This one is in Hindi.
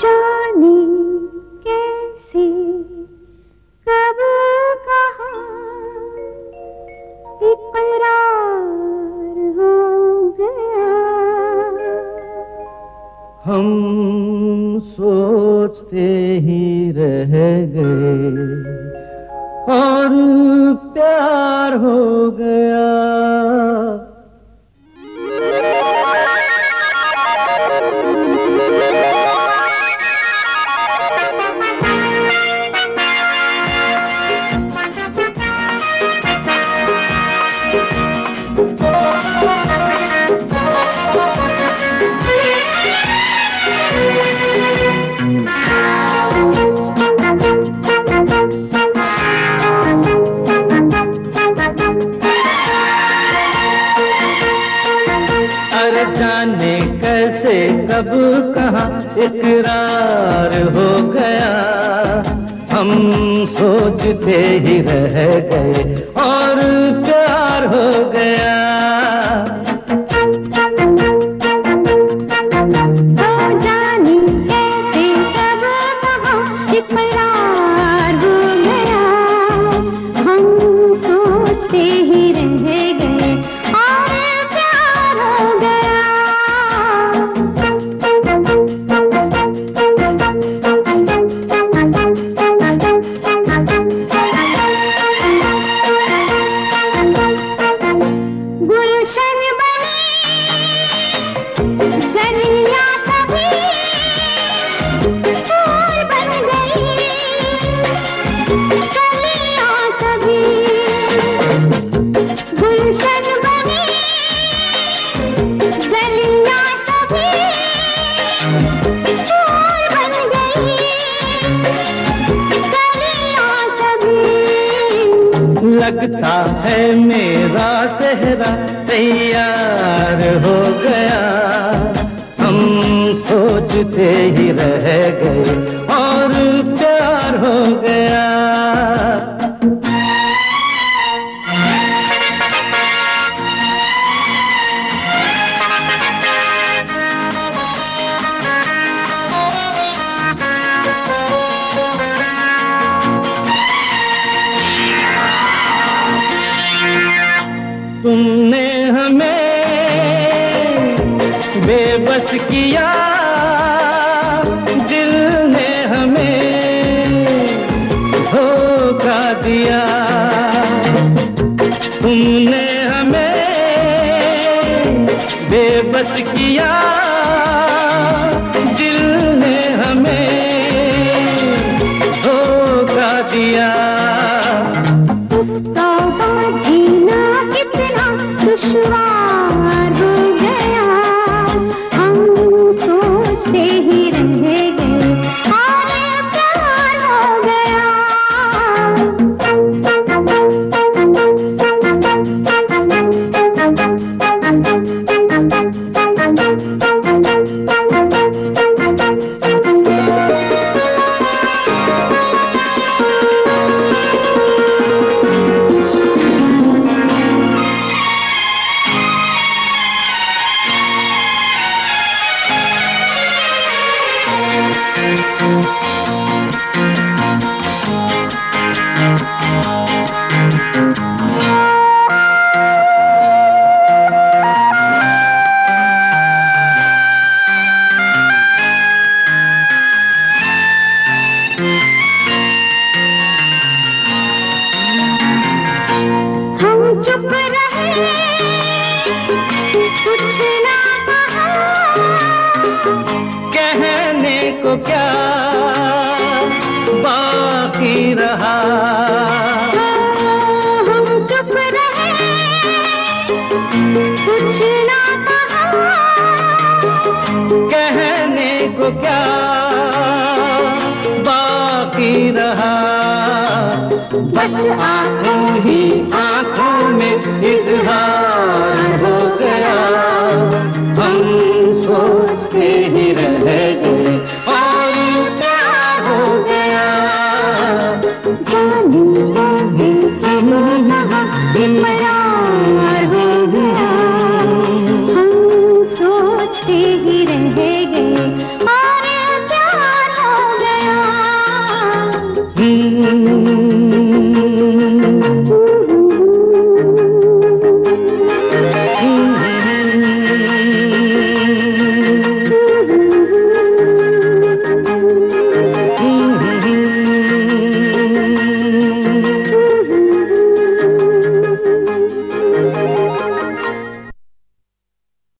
जाने कैसे कब कहा हो गया। हम सोचते ही रह और प्यार हो गया। अरे जाने कैसे, कब, कहा इकरार हो गया। हम सोचते ही रह गए और प्यार हो गया। लगता है मेरा सेहरा तैयार हो गया। हम सोचते ही रह गए। बेबस किया दिल ने हमें धोखा दिया। तुमने हमें बेबस किया हम को क्या बाकी रहा? हाँ, कहने को क्या बाकी रहा? बस आँखों ही आँखों में इजहार हो गया। हम सोचते ही रह गए।